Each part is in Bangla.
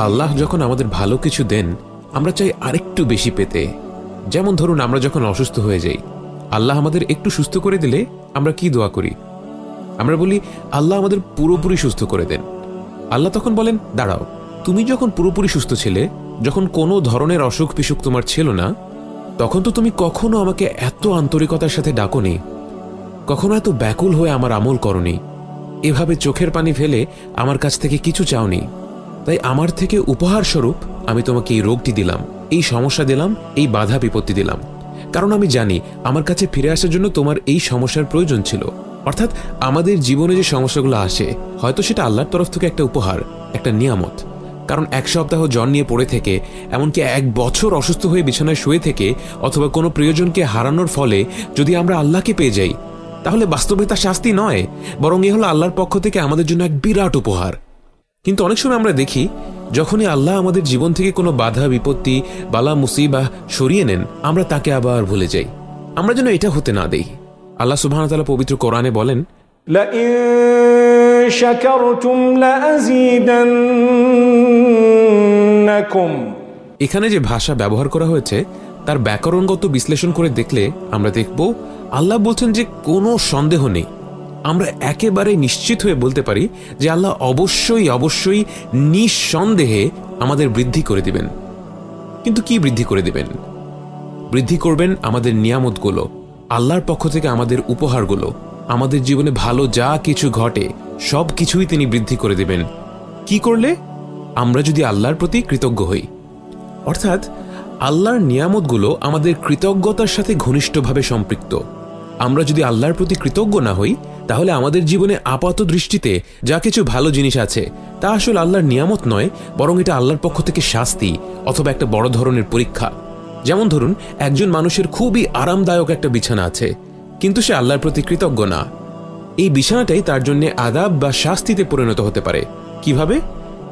আল্লাহ যখন আমাদের ভালো কিছু দেন, আমরা চাই আরেকটু বেশি পেতে। যেমন ধরুন, আমরা যখন অসুস্থ হয়ে যাই, আল্লাহ আমাদের একটু সুস্থ করে দিলে আমরা কি দোয়া করি? আমরা বলি, আল্লাহ আমাদের পুরোপুরি সুস্থ করে দেন। আল্লাহ তখন বলেন, দাঁড়াও তুমি যখন পুরোপুরি সুস্থ ছিলে, যখন কোনো ধরনের অসুখ বিসুখ তোমার ছিল না, তখন তো তুমি কখনো আমাকে এত আন্তরিকতার সাথে ডাকনি, কখনো এত ব্যাকুল হয়ে আমার আমল করনি। এভাবে চোখের পানি ফেলে আমার কাছ থেকে কিছু চাওনি। তাই আমার থেকে উপহার স্বরূপ আমি তোমাকে এই রোগটি দিলাম, এই সমস্যা দিলাম, এই বাধা বিপত্তি দিলাম। কারণ আমি জানি, আমার কাছে ফিরে আসার জন্য তোমার এই সমস্যার প্রয়োজন ছিল। অর্থাৎ আমাদের জীবনে যে সমস্যাগুলো আসে, হয়তো সেটা আল্লাহর তরফ থেকে একটা উপহার, একটা নিয়ামত। কারণ এক সপ্তাহ জ্বর নিয়ে পড়ে থেকে, এমনকি এক বছর অসুস্থ হয়ে বিছানায় শুয়ে থেকে, অথবা কোনো প্রিয়জনকে হারানোর ফলে যদি আমরা আল্লাহকে পেয়ে যাই, তাহলে বাস্তবে তা শাস্তি নয়, বরং এ হলো আল্লাহর পক্ষ থেকে আমাদের জন্য এক বিরাট উপহার। কিন্তু অনেক সময় আমরা দেখি, যখনই আল্লাহ আমাদের জীবন থেকে কোনো বাধা, বিপত্তি, বালা, মুসিবা সরিয়ে নেন, আমরা তাকে আবার ভুলে যাই। আমরা যেন এটা হতে না দেই। আল্লাহ সুবাহ পবিত্র কোরআনে বলেন এখানে যে ভাষা ব্যবহার করা হয়েছে, তার ব্যাকরণগত বিশ্লেষণ করে দেখলে আমরা দেখব, আল্লাহ বলছেন যে কোনো সন্দেহ নেই। আমরা একেবারে নিশ্চিত হয়ে বলতে পারি যে আল্লাহ অবশ্যই অবশ্যই নিঃসন্দেহে আমাদের বৃদ্ধি করে দিবেন। কিন্তু কি বৃদ্ধি করে দিবেন? বৃদ্ধি করবেন আমাদের নিয়ামতগুলো, আল্লাহর পক্ষ থেকে আমাদের উপহারগুলো, আমাদের জীবনে ভালো যা কিছু ঘটে সব কিছুই তিনি বৃদ্ধি করে দেবেন। কি করলে? আমরা যদি আল্লাহর প্রতি কৃতজ্ঞ হই। অর্থাৎ, আল্লাহর নিয়ামতগুলো আমাদের কৃতজ্ঞতার সাথে ঘনিষ্ঠভাবে সম্পৃক্ত। আমরা যদি আল্লাহর প্রতি কৃতজ্ঞ না হই, তাহলে আমাদের জীবনে আপাত দৃষ্টিতে যা কিছু ভালো জিনিস আছে, তা আসলে আল্লাহর নিয়ামত নয়, বরং এটা আল্লাহর পক্ষ থেকে শাস্তি অথবা একটা বড় ধরনের পরীক্ষা। যেমন ধরুন, একজন মানুষের খুবই আরামদায়ক একটা বিছানা আছে, কিন্তু সে আল্লাহর প্রতি কৃতজ্ঞ না। এই বিছানাটাই তার জন্য আদাব বা শাস্তিতে পরিণত হতে পারে। কীভাবে?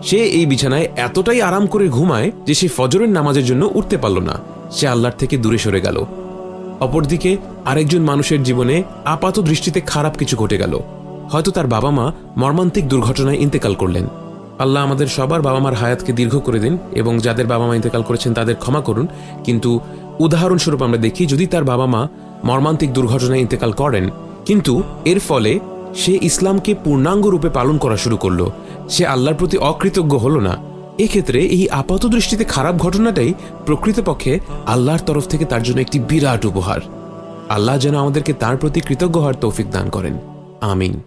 সে এই বিছানায় এতটাই আরাম করে ঘুমায় যে সে ফজরের নামাজের জন্য উঠতে পারল না। সে আল্লাহর থেকে দূরে সরে গেল। অপরদিকে আরেকজন মানুষের জীবনে আপাত দৃষ্টিতে খারাপ কিছু ঘটে গেল। হয়তো তার বাবা মা মর্মান্তিক দুর্ঘটনায় ইন্তেকাল করলেন। আল্লাহ আমাদের সবার বাবা মার হায়াতকে দীর্ঘ করে দিন এবং যাদের বাবা মা ইন্তেকাল করেছেন তাদের ক্ষমা করুন। কিন্তু উদাহরণস্বরূপ আমরা দেখি, যদি তার বাবা মা মর্মান্তিক দুর্ঘটনায় ইন্তেকাল করেন কিন্তু এর ফলে সে ইসলামকে পূর্ণাঙ্গ রূপে পালন করা শুরু করল। সে আল্লাহর প্রতি অকৃতজ্ঞ হল না। এক্ষেত্রে এই আপাত দৃষ্টিতে খারাপ ঘটনাটাই প্রকৃতপক্ষে আল্লাহর তরফ থেকে তার জন্য একটি বিরাট উপহার। আল্লাহ যেন আমাদেরকে তার প্রতি কৃতজ্ঞ হওয়ার তৌফিক দান করেন। আমিন।